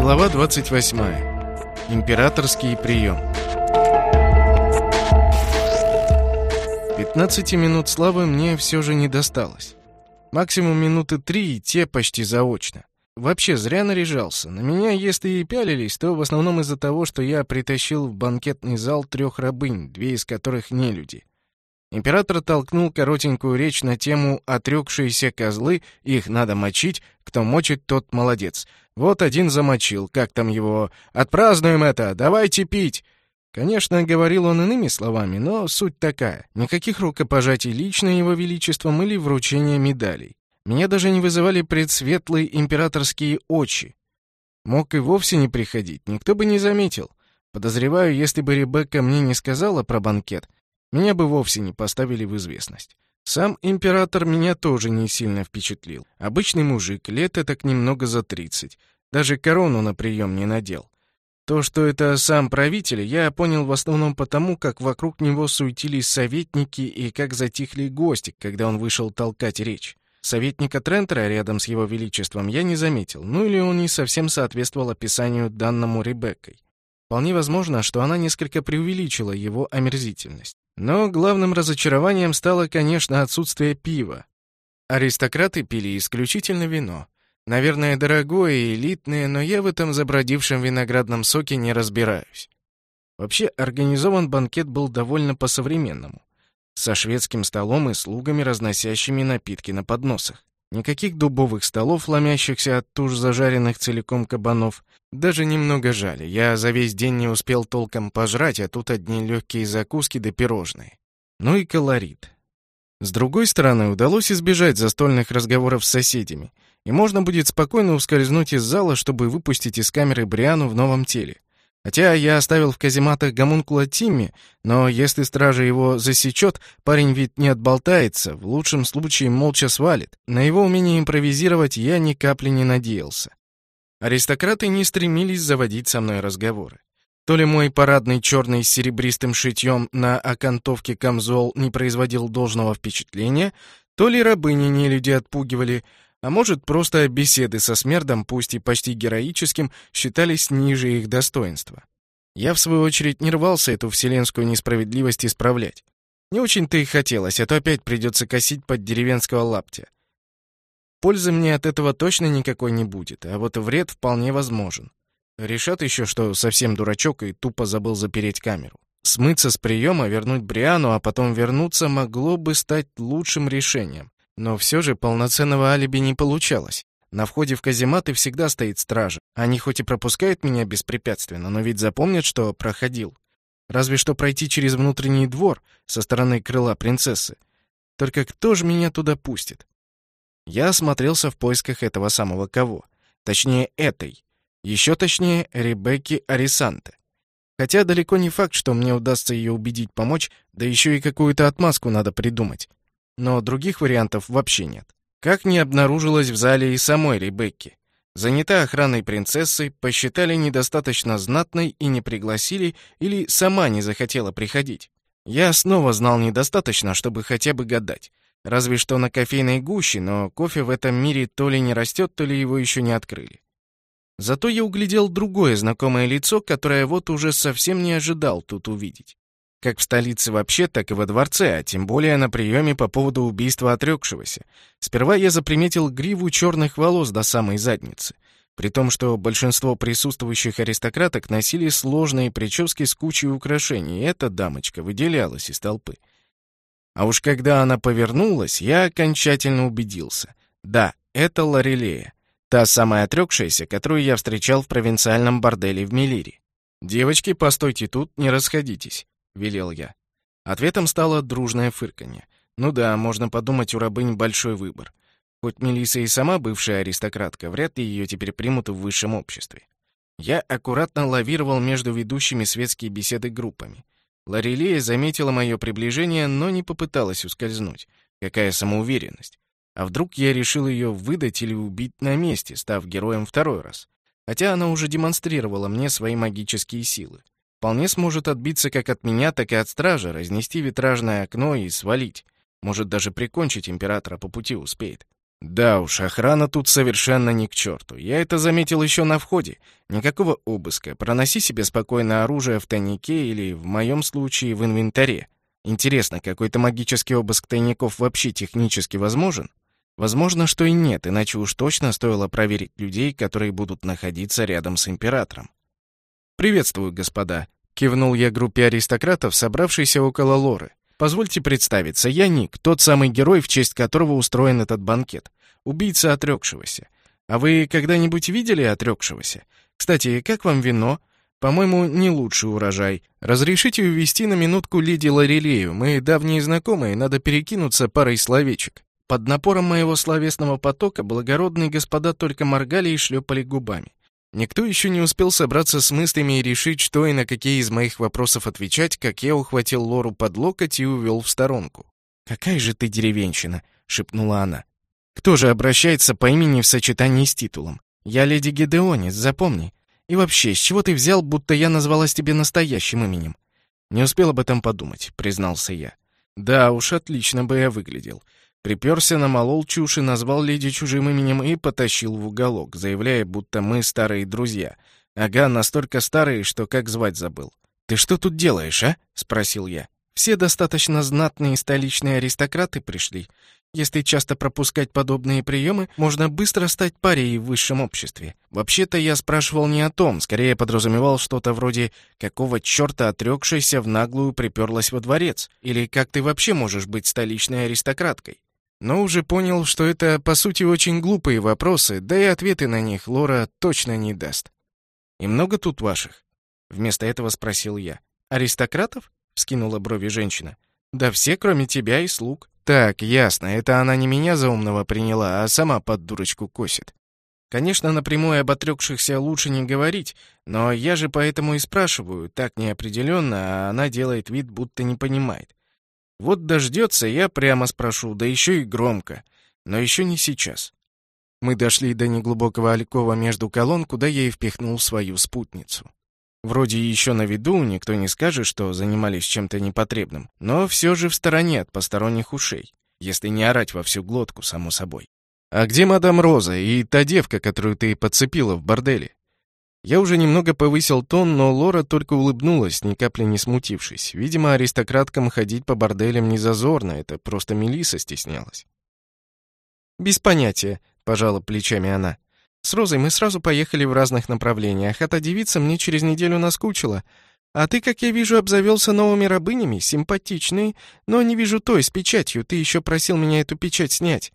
Глава 28. Императорский прием. 15 минут славы мне все же не досталось. Максимум минуты три, и те почти заочно. Вообще зря наряжался. На меня, если и пялились, то в основном из-за того, что я притащил в банкетный зал трех рабынь, две из которых не люди. Император толкнул коротенькую речь на тему «отрекшиеся козлы, их надо мочить, кто мочит, тот молодец». Вот один замочил, как там его «отпразднуем это, давайте пить». Конечно, говорил он иными словами, но суть такая. Никаких рукопожатий лично его величеством или вручения медалей. Меня даже не вызывали предсветлые императорские очи. Мог и вовсе не приходить, никто бы не заметил. Подозреваю, если бы Ребекка мне не сказала про банкет, меня бы вовсе не поставили в известность. Сам император меня тоже не сильно впечатлил. Обычный мужик, лет так немного за тридцать. Даже корону на прием не надел. То, что это сам правитель, я понял в основном потому, как вокруг него суетились советники и как затихли гости, когда он вышел толкать речь. Советника Трентера рядом с его величеством я не заметил, ну или он не совсем соответствовал описанию данному Ребеккой. Вполне возможно, что она несколько преувеличила его омерзительность. Но главным разочарованием стало, конечно, отсутствие пива. Аристократы пили исключительно вино. Наверное, дорогое и элитное, но я в этом забродившем виноградном соке не разбираюсь. Вообще, организован банкет был довольно по-современному. Со шведским столом и слугами, разносящими напитки на подносах. Никаких дубовых столов, ломящихся от туш зажаренных целиком кабанов. Даже немного жаль. Я за весь день не успел толком пожрать, а тут одни легкие закуски да пирожные. Ну и колорит. С другой стороны, удалось избежать застольных разговоров с соседями, и можно будет спокойно ускользнуть из зала, чтобы выпустить из камеры Бриану в новом теле. Хотя я оставил в казематах гомункула Тимми, но если стража его засечет, парень ведь не отболтается, в лучшем случае молча свалит. На его умение импровизировать я ни капли не надеялся. Аристократы не стремились заводить со мной разговоры. То ли мой парадный черный с серебристым шитьем на окантовке камзол не производил должного впечатления, то ли рабыни не люди отпугивали, а может, просто беседы со смердом, пусть и почти героическим, считались ниже их достоинства. Я, в свою очередь, не рвался эту вселенскую несправедливость исправлять. Не очень-то и хотелось, а то опять придется косить под деревенского лаптя. Пользы мне от этого точно никакой не будет, а вот вред вполне возможен. Решат еще, что совсем дурачок и тупо забыл запереть камеру. Смыться с приема, вернуть Бриану, а потом вернуться могло бы стать лучшим решением. Но все же полноценного алиби не получалось. На входе в казематы всегда стоит стража. Они хоть и пропускают меня беспрепятственно, но ведь запомнят, что проходил. Разве что пройти через внутренний двор со стороны крыла принцессы. Только кто же меня туда пустит? Я осмотрелся в поисках этого самого кого. Точнее, этой. Еще точнее, Ребекки Арисанте. Хотя далеко не факт, что мне удастся ее убедить помочь, да еще и какую-то отмазку надо придумать но других вариантов вообще нет. Как не обнаружилось в зале и самой Ребекки. Занята охраной принцессы, посчитали недостаточно знатной и не пригласили или сама не захотела приходить. Я снова знал недостаточно, чтобы хотя бы гадать. Разве что на кофейной гуще, но кофе в этом мире то ли не растет, то ли его еще не открыли. Зато я углядел другое знакомое лицо, которое вот уже совсем не ожидал тут увидеть. Как в столице вообще, так и во дворце, а тем более на приеме по поводу убийства отрекшегося. Сперва я заприметил гриву черных волос до самой задницы. При том, что большинство присутствующих аристократок носили сложные прически с кучей украшений, и эта дамочка выделялась из толпы. А уж когда она повернулась, я окончательно убедился. Да, это Лорелея. Та самая отрекшаяся, которую я встречал в провинциальном борделе в Мелире. «Девочки, постойте тут, не расходитесь. — велел я. Ответом стало дружное фырканье. Ну да, можно подумать, у рабынь большой выбор. Хоть Мелисса и сама бывшая аристократка, вряд ли ее теперь примут в высшем обществе. Я аккуратно лавировал между ведущими светские беседы группами. Лорелия заметила мое приближение, но не попыталась ускользнуть. Какая самоуверенность. А вдруг я решил ее выдать или убить на месте, став героем второй раз? Хотя она уже демонстрировала мне свои магические силы. Вполне сможет отбиться как от меня, так и от стража, разнести витражное окно и свалить. Может, даже прикончить императора по пути успеет. Да уж, охрана тут совершенно ни к черту. Я это заметил еще на входе. Никакого обыска. Проноси себе спокойно оружие в тайнике или, в моем случае, в инвентаре. Интересно, какой-то магический обыск тайников вообще технически возможен? Возможно, что и нет, иначе уж точно стоило проверить людей, которые будут находиться рядом с императором. «Приветствую, господа», — кивнул я группе аристократов, собравшейся около Лоры. «Позвольте представиться, я Ник, тот самый герой, в честь которого устроен этот банкет. Убийца отрекшегося. А вы когда-нибудь видели отрекшегося? Кстати, как вам вино? По-моему, не лучший урожай. Разрешите увести на минутку леди Лорелею. Мы давние знакомые, надо перекинуться парой словечек. Под напором моего словесного потока благородные господа только моргали и шлепали губами. Никто еще не успел собраться с мыслями и решить, что и на какие из моих вопросов отвечать, как я ухватил Лору под локоть и увел в сторонку. «Какая же ты деревенщина!» — шепнула она. «Кто же обращается по имени в сочетании с титулом? Я леди Гедеонис, запомни. И вообще, с чего ты взял, будто я назвалась тебе настоящим именем? Не успел об этом подумать, признался я. Да уж, отлично бы я выглядел. Приперся, намолол чушь и назвал леди чужим именем и потащил в уголок, заявляя, будто мы старые друзья. Ага, настолько старые, что как звать забыл. «Ты что тут делаешь, а?» — спросил я. «Все достаточно знатные столичные аристократы пришли. Если часто пропускать подобные приемы, можно быстро стать парей в высшем обществе. Вообще-то я спрашивал не о том, скорее подразумевал что-то вроде «какого черта отрекшаяся в наглую приперлась во дворец?» или «как ты вообще можешь быть столичной аристократкой?» Но уже понял, что это, по сути, очень глупые вопросы, да и ответы на них Лора точно не даст. «И много тут ваших?» Вместо этого спросил я. «Аристократов?» — вскинула брови женщина. «Да все, кроме тебя и слуг». Так, ясно, это она не меня за умного приняла, а сама под дурочку косит. Конечно, напрямую об отрекшихся лучше не говорить, но я же поэтому и спрашиваю, так неопределенно, а она делает вид, будто не понимает. Вот дождется, я прямо спрошу, да еще и громко. Но еще не сейчас. Мы дошли до неглубокого алькова между колонн, куда я и впихнул свою спутницу. Вроде еще на виду, никто не скажет, что занимались чем-то непотребным, но все же в стороне от посторонних ушей, если не орать во всю глотку, само собой. «А где мадам Роза и та девка, которую ты подцепила в борделе?» Я уже немного повысил тон, но Лора только улыбнулась, ни капли не смутившись. Видимо, аристократкам ходить по борделям не зазорно, это просто Мелиса стеснялась. «Без понятия», — пожала плечами она. С Розой мы сразу поехали в разных направлениях, а та девица мне через неделю наскучила. А ты, как я вижу, обзавелся новыми рабынями, симпатичные, но не вижу той с печатью, ты еще просил меня эту печать снять.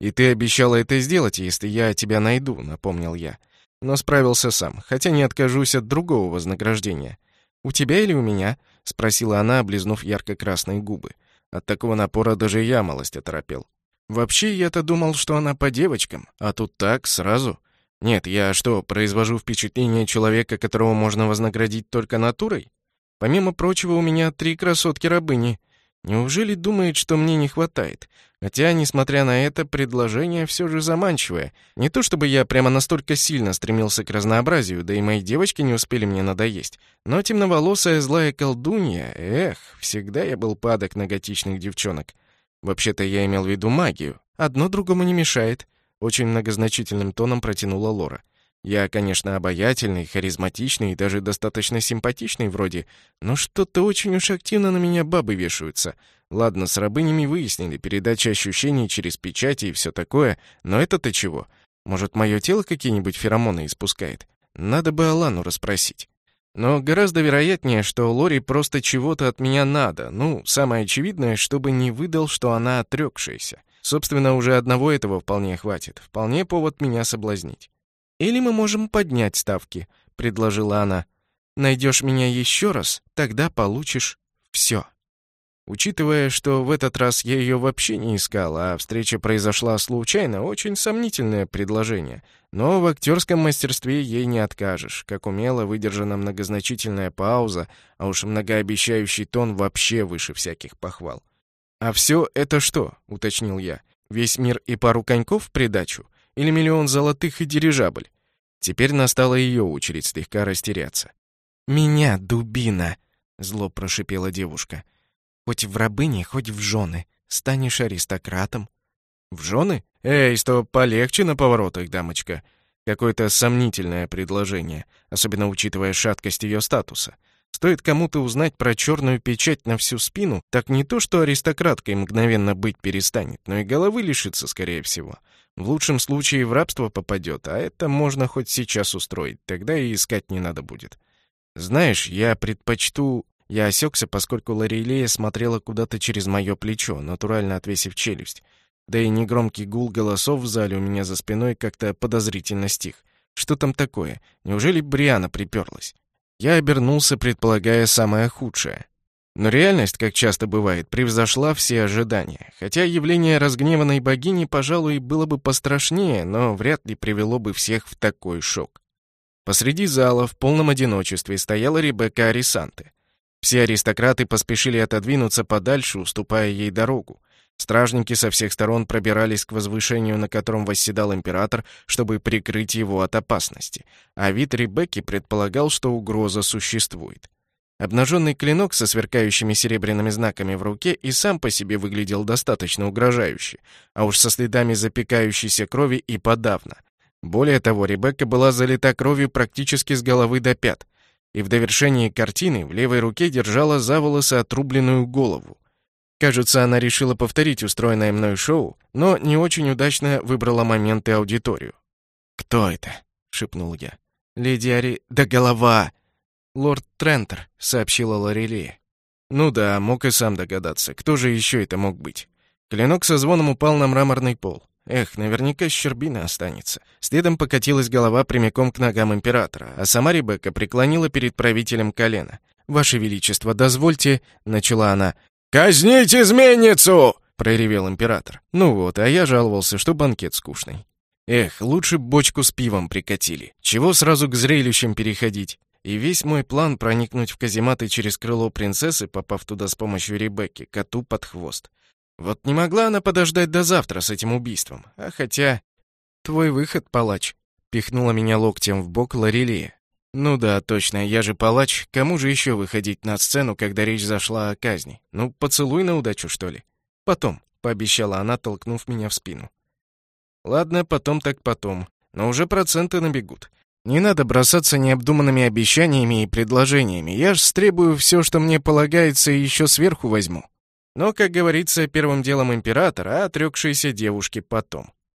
И ты обещала это сделать, если я тебя найду, напомнил я. Но справился сам, хотя не откажусь от другого вознаграждения. «У тебя или у меня?» — спросила она, облизнув ярко-красные губы. От такого напора даже я малость оторопел. Вообще, я-то думал, что она по девочкам, а тут так, сразу. Нет, я что, произвожу впечатление человека, которого можно вознаградить только натурой? Помимо прочего, у меня три красотки-рабыни. Неужели думает, что мне не хватает? Хотя, несмотря на это, предложение все же заманчивое. Не то чтобы я прямо настолько сильно стремился к разнообразию, да и мои девочки не успели мне надоесть. Но темноволосая злая колдунья, эх, всегда я был падок на готичных девчонок. Вообще-то я имел в виду магию. Одно другому не мешает. Очень многозначительным тоном протянула Лора. Я, конечно, обаятельный, харизматичный и даже достаточно симпатичный вроде, но что-то очень уж активно на меня бабы вешаются. Ладно, с рабынями выяснили, передача ощущений через печати и все такое, но это-то чего? Может, мое тело какие-нибудь феромоны испускает? Надо бы Алану расспросить. Но гораздо вероятнее, что Лори просто чего-то от меня надо. Ну, самое очевидное, чтобы не выдал, что она отрекшаяся. Собственно, уже одного этого вполне хватит. Вполне повод меня соблазнить. «Или мы можем поднять ставки», — предложила она. «Найдешь меня еще раз, тогда получишь все». Учитывая, что в этот раз я ее вообще не искал, а встреча произошла случайно, очень сомнительное предложение. Но в актерском мастерстве ей не откажешь, как умело выдержана многозначительная пауза, а уж многообещающий тон вообще выше всяких похвал. «А все это что?» — уточнил я. «Весь мир и пару коньков в придачу? Или миллион золотых и дирижабль?» Теперь настала ее очередь слегка растеряться. «Меня, дубина!» — зло прошипела девушка. «Хоть в рабыне, хоть в жены. Станешь аристократом». «В жены? «Эй, стоп, полегче на поворотах, дамочка!» Какое-то сомнительное предложение, особенно учитывая шаткость ее статуса. Стоит кому-то узнать про черную печать на всю спину, так не то, что аристократкой мгновенно быть перестанет, но и головы лишится, скорее всего. В лучшем случае в рабство попадет, а это можно хоть сейчас устроить, тогда и искать не надо будет. Знаешь, я предпочту... Я осекся, поскольку Лорелея смотрела куда-то через мое плечо, натурально отвесив челюсть. Да и негромкий гул голосов в зале у меня за спиной как-то подозрительно стих. Что там такое? Неужели Бриана приперлась? Я обернулся, предполагая самое худшее. Но реальность, как часто бывает, превзошла все ожидания. Хотя явление разгневанной богини, пожалуй, было бы пострашнее, но вряд ли привело бы всех в такой шок. Посреди зала в полном одиночестве стояла Ребекка Арисанте. Все аристократы поспешили отодвинуться подальше, уступая ей дорогу. Стражники со всех сторон пробирались к возвышению, на котором восседал император, чтобы прикрыть его от опасности, а вид Ребекки предполагал, что угроза существует. Обнаженный клинок со сверкающими серебряными знаками в руке и сам по себе выглядел достаточно угрожающе, а уж со следами запекающейся крови и подавно. Более того, Ребекка была залита кровью практически с головы до пят, и в довершении картины в левой руке держала за волосы отрубленную голову. Кажется, она решила повторить устроенное мной шоу, но не очень удачно выбрала момент и аудиторию. «Кто это?» — шепнул я. «Леди Ари... Да голова!» «Лорд Трентер», — сообщила Лорелия. «Ну да, мог и сам догадаться. Кто же еще это мог быть?» Клинок со звоном упал на мраморный пол. Эх, наверняка щербина останется. Следом покатилась голова прямиком к ногам императора, а сама Ребекка преклонила перед правителем колено. «Ваше Величество, дозвольте...» — начала она. «Казнить изменницу!» — проревел император. Ну вот, а я жаловался, что банкет скучный. Эх, лучше бочку с пивом прикатили. Чего сразу к зрелищам переходить? И весь мой план проникнуть в казематы через крыло принцессы, попав туда с помощью Ребекки, коту под хвост. Вот не могла она подождать до завтра с этим убийством. А хотя... «Твой выход, палач», — пихнула меня локтем в бок Лорелия. Ну да, точно, я же палач. Кому же еще выходить на сцену, когда речь зашла о казни? Ну, поцелуй на удачу, что ли? Потом, пообещала она, толкнув меня в спину. Ладно, потом так потом. Но уже проценты набегут. Не надо бросаться необдуманными обещаниями и предложениями. Я ж стребую все, что мне полагается, и еще сверху возьму. Но, как говорится, первым делом император, а отрекшиеся девушки потом.